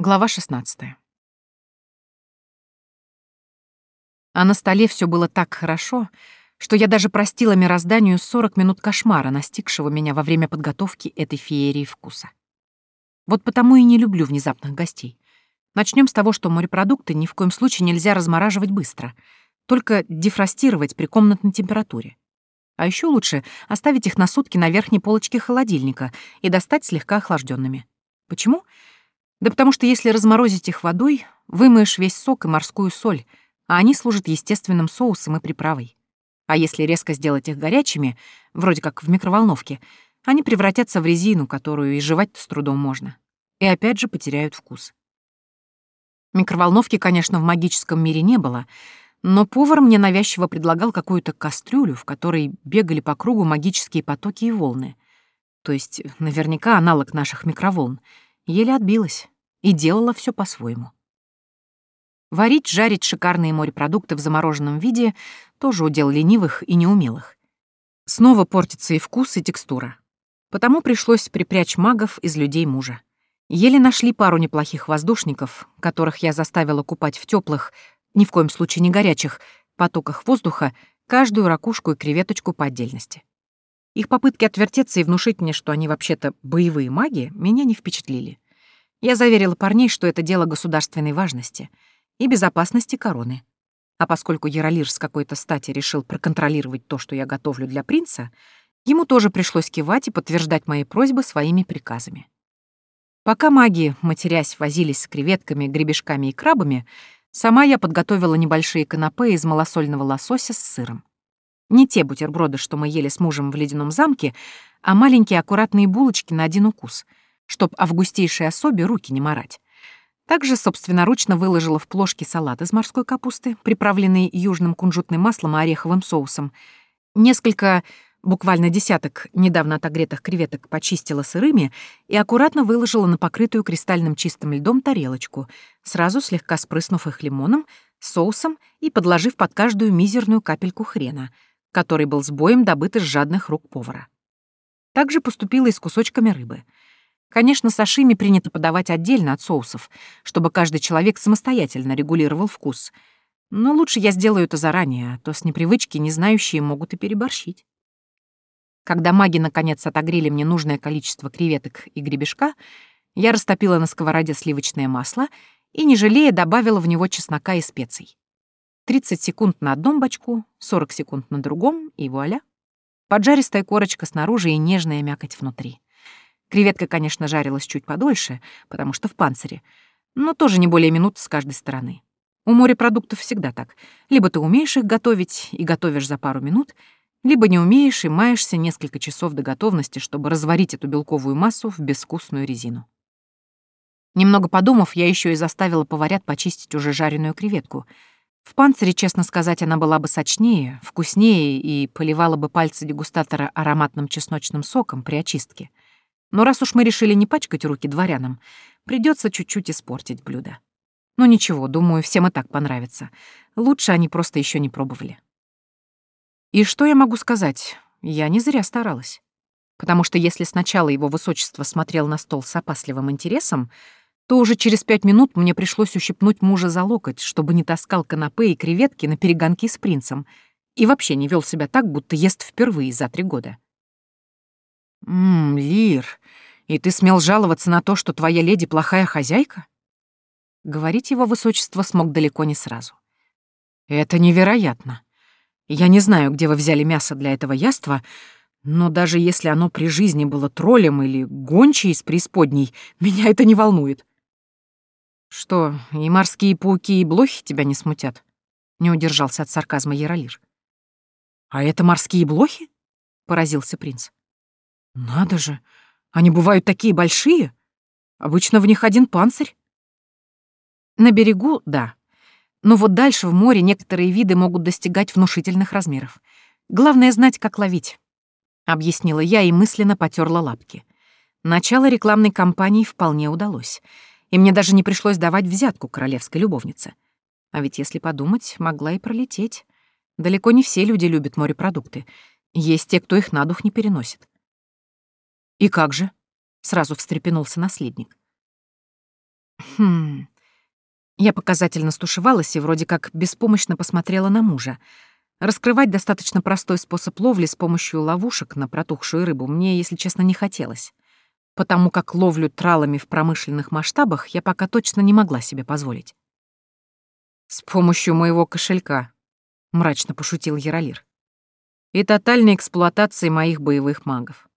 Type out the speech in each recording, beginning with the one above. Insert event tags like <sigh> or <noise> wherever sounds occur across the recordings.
Глава 16. А на столе все было так хорошо, что я даже простила мирозданию 40 минут кошмара, настигшего меня во время подготовки этой феерии вкуса. Вот потому и не люблю внезапных гостей. Начнем с того, что морепродукты ни в коем случае нельзя размораживать быстро, только дефростировать при комнатной температуре. А еще лучше оставить их на сутки на верхней полочке холодильника и достать слегка охлажденными. Почему? Почему? Да потому что если разморозить их водой, вымоешь весь сок и морскую соль, а они служат естественным соусом и приправой. А если резко сделать их горячими, вроде как в микроволновке, они превратятся в резину, которую и жевать с трудом можно. И опять же потеряют вкус. Микроволновки, конечно, в магическом мире не было, но повар мне навязчиво предлагал какую-то кастрюлю, в которой бегали по кругу магические потоки и волны. То есть наверняка аналог наших микроволн — Еле отбилась и делала все по-своему. Варить, жарить шикарные морепродукты в замороженном виде тоже удел ленивых и неумелых. Снова портится и вкус, и текстура. Потому пришлось припрячь магов из людей мужа. Еле нашли пару неплохих воздушников, которых я заставила купать в теплых, ни в коем случае не горячих, потоках воздуха каждую ракушку и креветочку по отдельности. Их попытки отвертеться и внушить мне, что они вообще-то боевые маги, меня не впечатлили. Я заверила парней, что это дело государственной важности и безопасности короны. А поскольку Яролир с какой-то стати решил проконтролировать то, что я готовлю для принца, ему тоже пришлось кивать и подтверждать мои просьбы своими приказами. Пока маги, матерясь, возились с креветками, гребешками и крабами, сама я подготовила небольшие канапе из малосольного лосося с сыром. Не те бутерброды, что мы ели с мужем в ледяном замке, а маленькие аккуратные булочки на один укус, чтоб августейшей особе руки не марать. Также собственноручно выложила в плошки салат из морской капусты, приправленный южным кунжутным маслом и ореховым соусом. Несколько, буквально десяток недавно отогретых креветок почистила сырыми и аккуратно выложила на покрытую кристальным чистым льдом тарелочку, сразу слегка спрыснув их лимоном, соусом и подложив под каждую мизерную капельку хрена — который был с боем добыт из жадных рук повара. Также поступила и с кусочками рыбы. Конечно, сашими принято подавать отдельно от соусов, чтобы каждый человек самостоятельно регулировал вкус. Но лучше я сделаю это заранее, а то с непривычки не знающие могут и переборщить. Когда маги наконец отогрели мне нужное количество креветок и гребешка, я растопила на сковороде сливочное масло и, не жалея, добавила в него чеснока и специй. 30 секунд на одном бочку, 40 секунд на другом, и вуаля. Поджаристая корочка снаружи и нежная мякоть внутри. Креветка, конечно, жарилась чуть подольше, потому что в панцире, но тоже не более минуты с каждой стороны. У морепродуктов всегда так. Либо ты умеешь их готовить и готовишь за пару минут, либо не умеешь и маешься несколько часов до готовности, чтобы разварить эту белковую массу в безвкусную резину. Немного подумав, я еще и заставила поварят почистить уже жареную креветку — в панцире, честно сказать, она была бы сочнее, вкуснее и поливала бы пальцы дегустатора ароматным чесночным соком при очистке. Но раз уж мы решили не пачкать руки дворянам, придется чуть-чуть испортить блюдо. Ну ничего, думаю, всем и так понравится. Лучше они просто еще не пробовали. И что я могу сказать? Я не зря старалась. Потому что если сначала его высочество смотрел на стол с опасливым интересом, то уже через пять минут мне пришлось ущипнуть мужа за локоть, чтобы не таскал канапе и креветки на перегонки с принцем и вообще не вел себя так, будто ест впервые за три года. «Ммм, Лир, и ты смел жаловаться на то, что твоя леди плохая хозяйка?» Говорить его высочество смог далеко не сразу. «Это невероятно. Я не знаю, где вы взяли мясо для этого яства, но даже если оно при жизни было троллем или гончей из преисподней, <laughs> меня это не волнует. «Что, и морские пауки, и блохи тебя не смутят?» — не удержался от сарказма Яролир. «А это морские блохи?» — поразился принц. «Надо же, они бывают такие большие. Обычно в них один панцирь». «На берегу — да. Но вот дальше в море некоторые виды могут достигать внушительных размеров. Главное — знать, как ловить», — объяснила я и мысленно потерла лапки. Начало рекламной кампании вполне удалось — и мне даже не пришлось давать взятку королевской любовнице. А ведь, если подумать, могла и пролететь. Далеко не все люди любят морепродукты. Есть те, кто их на дух не переносит. «И как же?» — сразу встрепенулся наследник. Хм. Я показательно стушевалась и вроде как беспомощно посмотрела на мужа. Раскрывать достаточно простой способ ловли с помощью ловушек на протухшую рыбу мне, если честно, не хотелось. Потому как ловлю тралами в промышленных масштабах я пока точно не могла себе позволить. «С помощью моего кошелька», — мрачно пошутил Яролир. «И тотальной эксплуатации моих боевых магов.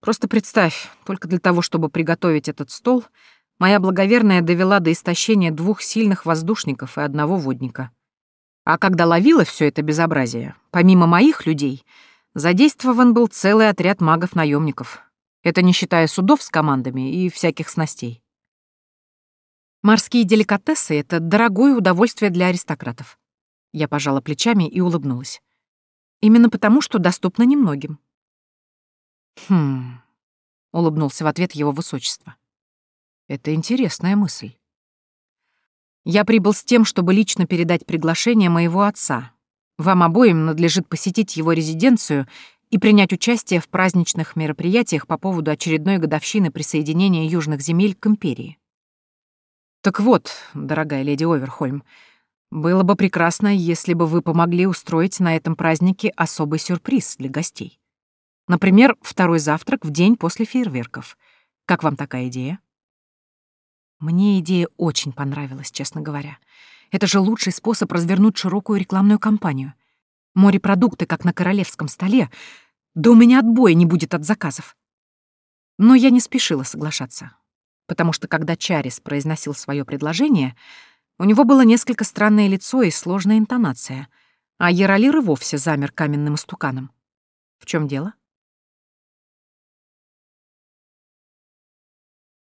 Просто представь, только для того, чтобы приготовить этот стол, моя благоверная довела до истощения двух сильных воздушников и одного водника. А когда ловила все это безобразие, помимо моих людей, задействован был целый отряд магов-наемников. Это не считая судов с командами и всяких снастей. Морские деликатесы — это дорогое удовольствие для аристократов. Я пожала плечами и улыбнулась. Именно потому, что доступно немногим. «Хм...» — улыбнулся в ответ его высочество. «Это интересная мысль. Я прибыл с тем, чтобы лично передать приглашение моего отца. Вам обоим надлежит посетить его резиденцию и принять участие в праздничных мероприятиях по поводу очередной годовщины присоединения южных земель к империи. Так вот, дорогая леди Оверхольм, было бы прекрасно, если бы вы помогли устроить на этом празднике особый сюрприз для гостей. Например, второй завтрак в день после фейерверков. Как вам такая идея? Мне идея очень понравилась, честно говоря. Это же лучший способ развернуть широкую рекламную кампанию. Морепродукты, как на королевском столе. Да у меня отбоя не будет от заказов. Но я не спешила соглашаться, потому что когда Чарис произносил свое предложение, у него было несколько странное лицо и сложная интонация, а Яролир и вовсе замер каменным истуканом. В чем дело?